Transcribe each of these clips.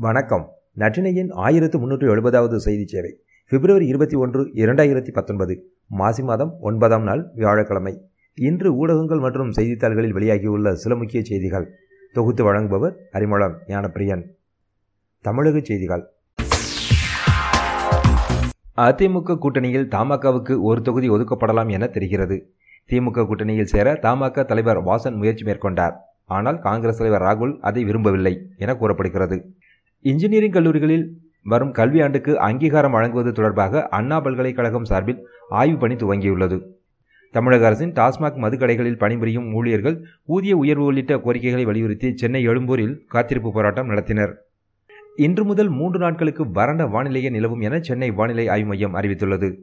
வணக்கம். நற்றினையின் ஆயிரத்து முன்னூற்று எழுபதாவது செய்தி சேவை. பிப்ரவரி இருபத்தி ஒன்று இரண்டாயிரத்தி பத்தொன்பது மாசி மாதம் ஒன்பதாம் நாள் வியாழக்கிழமை. இன்று ஊடகங்கள் மற்றும் செய்தித்தாள்களில் வெளியாகியுள்ள சில முக்கிய செய்திகள். தொகுத்து வழங்குபவர் அறிமுகம் ஞானப்பிரியன். தமிழக செய்திகள். அதிமுக கூட்டணியில் தமாகவுக்கு ஒரு தொகுதி ஒதுக்கப்படலாம் என தெரிகிறது. திமுக கூட்டணியில் சேர தமாக தலைவர் வாசன் முயற்சி மேற்கொண்டார். ஆனால் காங்கிரஸ் தலைவர் ராகுல் அதை விரும்பவில்லை என கூறப்படுகிறது. இன்ஜினியரிங் கல்லூரிகளில் வரும் கல்வியாண்டுக்கு அங்கீகாரம் வழங்குவது தொடர்பாக அண்ணா பல்கலைக்கழகம் சார்பில் ஆய்வு பணி துவங்கியுள்ளது. தமிழக அரசின் டாஸ்மாக் மதுக்கடைகளில் பணிபுரியும் ஊழியர்கள் ஊதிய உயர்வு உள்ளிட்ட கோரிக்கைகளை வலியுறுத்தி சென்னை எழும்பூரில் காத்திருப்பு போராட்டம் நடத்தினர். இன்று முதல் மூன்று நாட்களுக்கு வறண்ட வானிலையே நிலவும் என சென்னை வானிலை ஆய்வு மையம் அறிவித்துள்ளது.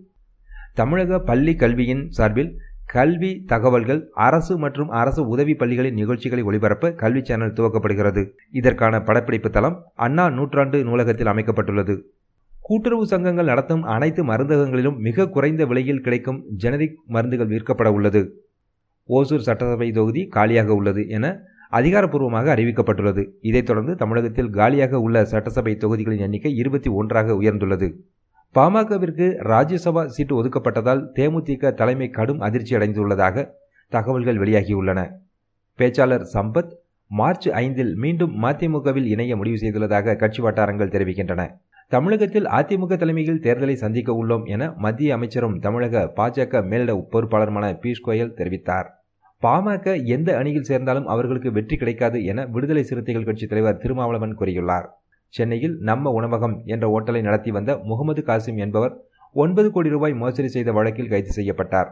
தமிழக பள்ளி கல்வியின் சார்பில் கல்வி தகவல்கள் அரசு மற்றும் அரசு உதவி பள்ளிகளின் நிகழ்ச்சிகளை ஒளிபரப்ப கல்வி சேனல் துவக்கப்படுகிறது. இதற்கான படப்பிடிப்பு தளம் அண்ணா நூற்றாண்டு நூலகத்தில் அமைக்கப்பட்டுள்ளது. கூட்டுறவு சங்கங்கள் நடத்தும் அனைத்து மருந்தகங்களிலும் மிக குறைந்த விலையில் கிடைக்கும் ஜெனரிக் மருந்துகள் விற்கப்பட உள்ளது. ஓசூர் சட்டசபை தொகுதி காலியாக உள்ளது என அதிகாரப்பூர்வமாக அறிவிக்கப்பட்டுள்ளது. இதைத் தொடர்ந்து தமிழகத்தில் காலியாக உள்ள சட்டசபை தொகுதிகளின் எண்ணிக்கை இருபத்தி ஒன்றாக உயர்ந்துள்ளது. பாமகவிற்கு ராஜ்யசபா சீட்டு ஒதுக்கப்பட்டதால் தேமுதிக தலைமை கடும் அதிர்ச்சி அடைந்துள்ளதாக தகவல்கள் வெளியாகியுள்ளன. பேச்சாளர் சம்பத் மார்ச் ஐந்தில் மீண்டும் மதிமுகவில் இணைய முடிவு செய்துள்ளதாக கட்சி வட்டாரங்கள் தெரிவிக்கின்றன. தமிழகத்தில் அதிமுக தலைமையில் தேர்தலை சந்திக்க உள்ளோம் என மத்திய அமைச்சரும் தமிழக பாஜக மேலிட பொறுப்பாளருமான பியூஷ் கோயல் தெரிவித்தார். பாமக எந்த அணியில் சேர்ந்தாலும் அவர்களுக்கு வெற்றி கிடைக்காது என விடுதலை சிறுத்தைகள் கட்சித் தலைவர் திருமாவளவன் கூறியுள்ளார். சென்னையில் நம்ம உணவகம் என்ற ஓட்டலை நடத்தி வந்த முகமது காசிம் என்பவர் ஒன்பது கோடி ரூபாய் மோசடி செய்த வழக்கில் கைது செய்யப்பட்டார்.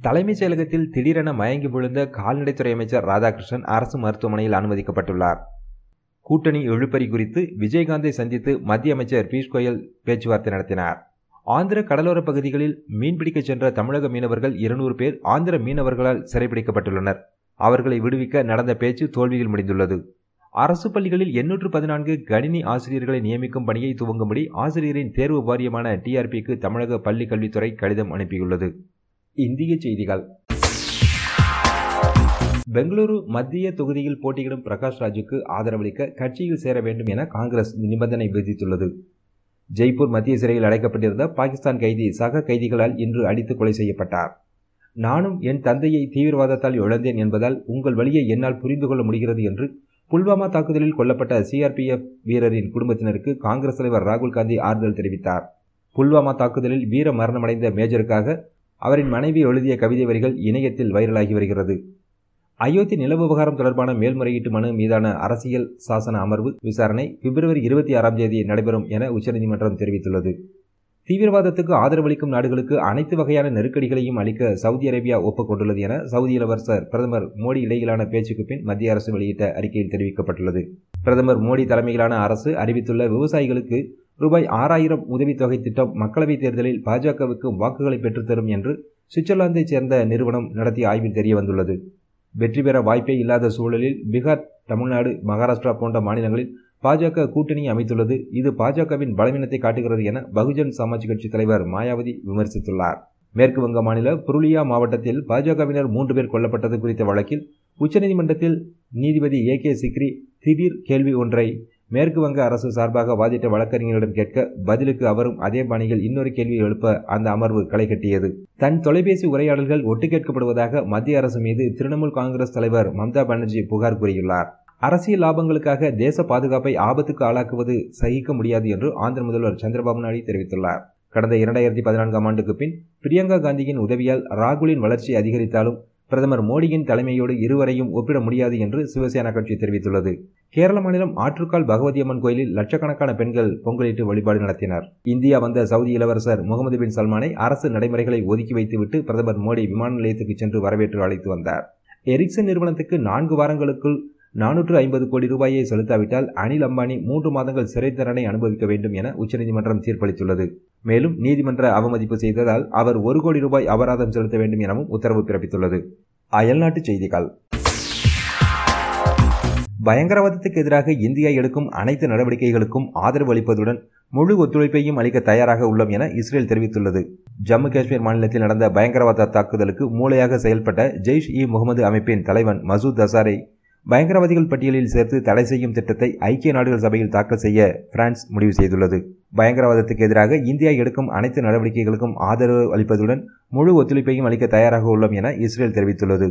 தலைமைச் செயலகத்தில் திடீரென மயங்கி விழுந்த கால்நடைத்துறை அமைச்சர் ராதாகிருஷ்ணன் அரசு மருத்துவமனையில் அனுமதிக்கப்பட்டுள்ளார். கூட்டணி எழுப்பறி குறித்து விஜயகாந்தை சந்தித்து மத்திய அமைச்சர் பியூஷ் கோயல் பேச்சுவார்த்தை நடத்தினார். ஆந்திர கடலோர பகுதிகளில் மீன்பிடிக்கச் சென்ற தமிழக மீனவர்கள் இருநூறு பேர் ஆந்திர மீனவர்களால் சிறைபிடிக்கப்பட்டுள்ளனர். அவர்களை விடுவிக்க நடந்த பேச்சு தோல்வியில் முடிந்துள்ளது. அரசு பள்ளிகளில் எண்ணூற்று பதினான்கு கணினி ஆசிரியர்களை நியமிக்கும் பணியை துவங்கும்படி ஆசிரியரின் தேர்வு வாரியமான டிஆர்பிக்கு தமிழக பள்ளி கல்வித்துறை கடிதம் அனுப்பியுள்ளது. இந்திய செய்திகள். பெங்களூரு மத்திய தொகுதியில் போட்டியிடும் பிரகாஷ் ராஜுக்கு ஆதரவளிக்க கட்சியில் சேர வேண்டும் என காங்கிரஸ் நிபந்தனை விதித்துள்ளது. ஜெய்ப்பூர் மத்திய சிறையில் அடைக்கப்பட்டிருந்த பாகிஸ்தான் கைதி சக கைதிகளால் இன்று அடித்து கொலை செய்யப்பட்டார். நானும் என் தந்தையை தீவிரவாதத்தால் இழந்தேன் என்பதால் உங்கள் வழியை என்னால் புரிந்து கொள்ள முடிகிறது என்று புல்வாமா தாக்குதலில் கொல்லப்பட்ட சிஆர்பிஎஃப் வீரரின் குடும்பத்தினருக்கு காங்கிரஸ் தலைவர் ராகுல் காந்தி ஆறுதல் தெரிவித்தார். புல்வாமா தாக்குதலில் வீர மரணமடைந்த மேஜருக்காக அவரின் மனைவி எழுதிய கவிதை வரிகள் இணையத்தில் வைரலாகி வருகிறது. அயோத்தி நில விவகாரம் தொடர்பான மேல்முறையீட்டு மனு மீதான அரசியல் சாசன அமர்வு விசாரணை பிப்ரவரி இருபத்தி ஆறாம் தேதி நடைபெறும் என உச்சநீதிமன்றம் தெரிவித்துள்ளது. தீவிரவாதத்துக்கு ஆதரவளிக்கும் நாடுகளுக்கு அனைத்து வகையான நெருக்கடிகளையும் அளிக்க சவுதி அரேபியா ஒப்புக்கொண்டுள்ளது என சவுதி இளவரசர் பிரதமர் மோடி இடையிலான பேச்சுக்கு பின் மத்திய அரசு வெளியிட்ட அறிக்கையில் தெரிவிக்கப்பட்டுள்ளது. பிரதமர் மோடி தலைமையிலான அரசு அறிவித்துள்ள விவசாயிகளுக்கு ரூபாய் ஆறாயிரம் உதவித்தொகை திட்டம் மக்களவைத் தேர்தலில் பாஜகவுக்கு வாக்குகளை பெற்றுத்தரும் என்று சுவிட்சர்லாந்தைச் சேர்ந்த நிறுவனம் நடத்திய ஆய்வில் தெரிய வந்துள்ளது வெற்றி பெற வாய்ப்பே இல்லாத சூழலில் பீகார் தமிழ்நாடு மகாராஷ்டிரா போன்ற மாநிலங்களில் பாஜக கூட்டணி அமைத்துள்ளது. இது பாஜகவின் பலவீனத்தை காட்டுகிறது என பகுஜன் சமாஜ் கட்சி தலைவர் மாயாவதி விமர்சித்துள்ளார். மேற்கு வங்க மாநில புருலியா மாவட்டத்தில் பாஜகவினர் மூன்று பேர் கொல்லப்பட்டது குறித்த வழக்கில் உச்சநீதிமன்றத்தில் நீதிபதி ஏ கே சிக்ரி திடீர் கேள்வி ஒன்றை மேற்கு வங்க அரசு சார்பாக வாதிட்ட வழக்கறிஞரிடம் கேட்க பதிலுக்கு அவரும் அதே பாணியில் இன்னொரு கேள்வி எழுப்ப அந்த அமர்வு களை கட்டியது. தன் தொலைபேசி உரையாடல்கள் ஒட்டு கேட்கப்படுவதாக மத்திய அரசு மீது திரிணாமுல் காங்கிரஸ் தலைவர் மம்தா பானர்ஜி புகார் கூறியுள்ளார். அரசியல் லாபங்களுக்காக தேச பாதுகாப்பை ஆபத்துக்கு ஆளாக்குவது சகிக்க முடியாது என்று ஆந்திர முதல்வர் சந்திரபாபு நாயுடு தெரிவித்துள்ளார். கடந்த இரண்டாயிரத்தி பதினான்காம் ஆண்டுக்கு பின் பிரியங்கா காந்தியின் உதவியால் ராகுலின் வளர்ச்சி அதிகரித்தாலும் பிரதமர் மோடியின் தலைமையோடு இருவரையும் ஒப்பிட முடியாது என்று சிவசேனா கட்சி தெரிவித்துள்ளது. கேரள மாநிலம் ஆற்றுக்கால் பகவதி அம்மன் கோயிலில் லட்சக்கணக்கான பெண்கள் பொங்கலிட்டு வழிபாடு நடத்தினர். இந்தியா வந்த சவுதி இளவரசர் முகமது பின் சல்மானை அரசு நடைமுறைகளை ஒதுக்கி வைத்துவிட்டு பிரதமர் மோடி விமான நிலையத்துக்கு சென்று வரவேற்று அழைத்து வந்தார். எரிக்சன் நிறுவனத்துக்கு நான்கு வாரங்களுக்குள் நானூற்று ஐம்பது கோடி ரூபாயை செலுத்தாவிட்டால் அனில் அம்பானி மூன்று மாதங்கள் சிறை தண்டனை அனுபவிக்க வேண்டும் என உச்சநீதிமன்றம் தீர்ப்பளித்துள்ளது. மேலும் நீதிமன்ற அவமதிப்பு செய்ததால் அவர் ஒரு கோடி ரூபாய் அபராதம் செலுத்த வேண்டும் எனவும் உத்தரவு பிறப்பித்துள்ளது. அயல்நாட்டு செய்திகள். பயங்கரவாதத்துக்கு எதிராக இந்தியா எடுக்கும் அனைத்து நடவடிக்கைகளுக்கும் ஆதரவு அளிப்பதுடன் முழு ஒத்துழைப்பையும் அளிக்க தயாராக உள்ளோம் என இஸ்ரேல் தெரிவித்துள்ளது. ஜம்மு காஷ்மீர் மாநிலத்தில் நடந்த பயங்கரவாத தாக்குதலுக்கு மூளையாக செயல்பட்ட ஜெய்ஷ் இ முகமது அமைப்பின் தலைவன் மசூத் அசாரை பயங்கரவாதிகள் பட்டியலில் சேர்த்து தடை செய்யும் திட்டத்தை ஐக்கிய நாடுகள் சபையில் தாக்கல் செய்ய பிரான்ஸ் முடிவு செய்துள்ளது. பயங்கரவாதத்துக்கு எதிராக இந்தியா எடுக்கும் அனைத்து நடவடிக்கைகளுக்கும் ஆதரவு அளிப்பதுடன் முழு ஒத்துழைப்பையும் அளிக்க தயாராக உள்ளோம் என இஸ்ரேல் தெரிவித்துள்ளது.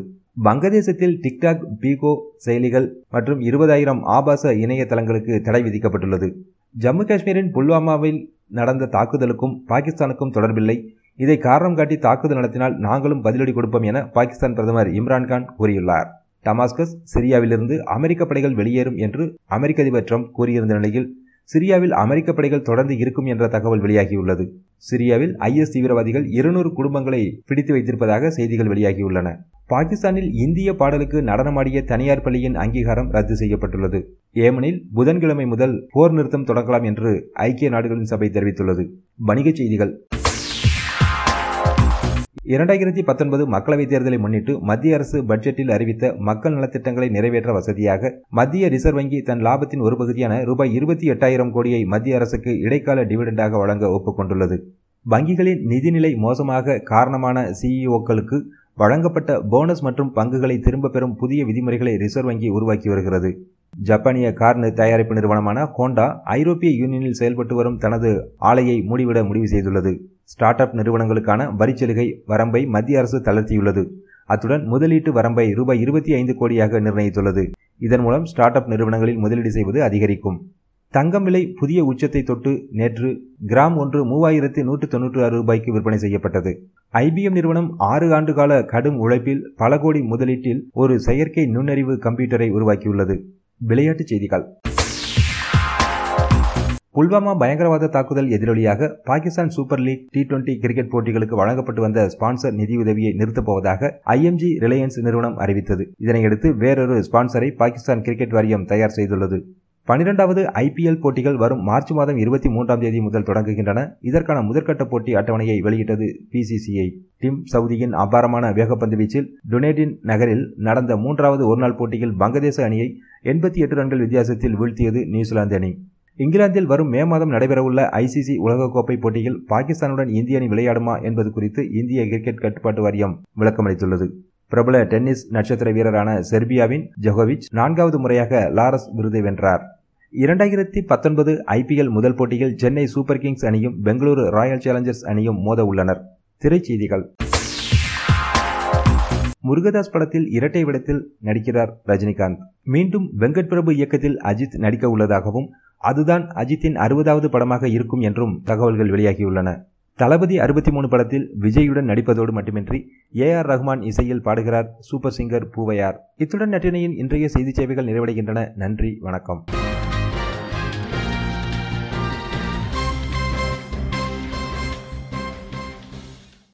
வங்கதேசத்தில் டிக்டாக் பீகோ செயலிகள் மற்றும் இருபதாயிரம் ஆபாச இணையதளங்களுக்கு தடை விதிக்கப்பட்டுள்ளது. ஜம்மு காஷ்மீரின் புல்வாமாவில் நடந்த தாக்குதலுக்கும் பாகிஸ்தானுக்கும் தொடர்பில்லை. இதை காரணம் காட்டி தாக்குதல் நடத்தினால் நாங்களும் பதிலடி கொடுப்போம் என பாகிஸ்தான் பிரதமர் இம்ரான்கான் கூறியுள்ளார். டமாஸ்கஸ் சிரியாவிலிருந்து அமெரிக்க படைகள் வெளியேறும் என்று அமெரிக்க அதிபர் ட்ரம்ப் கூறியிருந்த நிலையில் சிரியாவில் அமெரிக்க படைகள் தொடர்ந்து இருக்கும் என்ற தகவல் வெளியாகியுள்ளது. சிரியாவில் ஐஎஸ் தீவிரவாதிகள் இருநூறு குடும்பங்களை பிடித்து வைத்திருப்பதாக செய்திகள் வெளியாகியுள்ளன. பாகிஸ்தானில் இந்திய பாடலுக்கு நடனமாடிய தனியார் பள்ளியின் அங்கீகாரம் ரத்து செய்யப்பட்டுள்ளது. ஏமனில் புதன்கிழமை முதல் போர் நிறுத்தம் தொடங்கலாம் என்று ஐக்கிய நாடுகளின் சபை தெரிவித்துள்ளது. வணிகச் செய்திகள். இரண்டாயிரத்தி பத்தொன்பது மக்களவைத் தேர்தலை முன்னிட்டு மத்திய அரசு பட்ஜெட்டில் அறிவித்த மக்கள் நலத்திட்டங்களை நிறைவேற்ற வசதியாக மத்திய ரிசர்வ் வங்கி தன் லாபத்தின் ஒரு பகுதியான ரூபாய் இருபத்தி எட்டாயிரம் கோடியை மத்திய அரசுக்கு இடைக்கால டிவிடெண்டாக வழங்க ஒப்புக்கொண்டுள்ளது வங்கிகளின் நிதிநிலை மோசமாக காரணமான சிஇஓக்களுக்கு வழங்கப்பட்ட போனஸ் மற்றும் பங்குகளை திரும்ப பெறும் புதிய விதிமுறைகளை ரிசர்வ் வங்கி உருவாக்கி வருகிறது. ஜப்பானிய கார் தயாரிப்பு நிறுவனமான ஹோண்டா ஐரோப்பிய யூனியனில் செயல்பட்டு வரும் தனது ஆலையை மூடிவிட முடிவு செய்துள்ளது. ஸ்டார்ட் அப் நிறுவனங்களுக்கான வரிச்சலுகை வரம்பை மத்திய அரசு தளர்த்தியுள்ளது. அத்துடன் முதலீட்டு வரம்பை ரூபாய் இருபத்தி ஐந்து கோடியாக நிர்ணயித்துள்ளது. இதன் மூலம் ஸ்டார்ட் அப் நிறுவனங்களில் முதலீடு செய்வது அதிகரிக்கும். தங்கம் விலை புதிய உச்சத்தை தொட்டு நேற்று கிராம் ஒன்று மூவாயிரத்து நூற்று தொன்னூற்று ஆறு ரூபாய்க்கு விற்பனை செய்யப்பட்டது. ஐபிஎம் நிறுவனம் ஆறு ஆண்டுகால கடும் உழைப்பில் பல கோடி முதலீட்டில் ஒரு செயற்கை நுண்ணறிவு கம்ப்யூட்டரை உருவாக்கியுள்ளது. விளையாட்டுச் செய்திகள். புல்வாமா பயங்கரவாத தாக்குதல் எதிரொலியாக Pakistan super league T twenty cricket போட்டிகளுக்கு வழங்கப்பட்டு வந்த ஸ்பான்சர் நிதியுதவியை நிறுத்தப் போவதாக ஐஎம்ஜி ரிலையன்ஸ் நிறுவனம் அறிவித்தது. இதனையடுத்து வேறொரு ஸ்பான்சரை பாகிஸ்தான் கிரிக்கெட் வாரியம் தயார் செய்துள்ளது. பனிரெண்டாவது ஐபிஎல் போட்டிகள் வரும் மார்ச் மாதம் இருபத்தி மூன்றாம் தேதி முதல் தொடங்குகின்றன. இதற்கான முதற்கட்ட போட்டி அட்டவணையை வெளியிட்டது பிசிசிஐ டிம் சவுதியின் அபாரமான வேகப்பந்து வீச்சில் டுனேடின் நகரில் நடந்த மூன்றாவது ஒருநாள் போட்டியில் வங்கதேச அணியை எண்பத்தி எட்டு ரன்கள் வித்தியாசத்தில் வீழ்த்தியது நியூசிலாந்து அணி. இங்கிலாந்தில் வரும் மே மாதம் நடைபெறவுள்ள ஐசிசி உலகக்கோப்பை போட்டியில் பாகிஸ்தானுடன் இந்திய அணி விளையாடுமா என்பது குறித்து இந்திய கிரிக்கெட் கட்டுப்பாட்டு வாரியம் விளக்கமளித்துள்ளது. பிரபல டென்னிஸ் நட்சத்திர வீரரான செர்பியாவின் ஜொகோவிச் நான்காவது முறையாக லாரஸ் விருதை வென்றார். இரண்டாயிரத்தி பத்தொன்பது ஐபிஎல் முதல் போட்டியில் சென்னை சூப்பர் கிங்ஸ் அணியும் பெங்களூரு ராயல் சேலஞ்சர்ஸ் அணியும் மோத உள்ளனர். திரைச்செய்திகள் முருகதாஸ் படத்தில் இரட்டை விடத்தில் நடிக்கிறார் ரஜினிகாந்த். மீண்டும் வெங்கட் பிரபு இயக்கத்தில் அஜித் நடிக்க உள்ளதாகவும் அதுதான் அஜித்தின் அறுபதாவது படமாக இருக்கும் என்றும் தகவல்கள் வெளியாகியுள்ளன. தளபதி அறுபத்தி மூணு படத்தில் விஜயுடன் நடிப்பதோடு மட்டுமின்றி ஏ ஆர் ரஹ்மான் இசையில் பாடுகிறார் சூப்பர் சிங்கர் பூவையார். இத்துடன் நட்டினையின் இன்றைய செய்தி சேவைகள் நிறைவடைகின்றன. நன்றி வணக்கம்.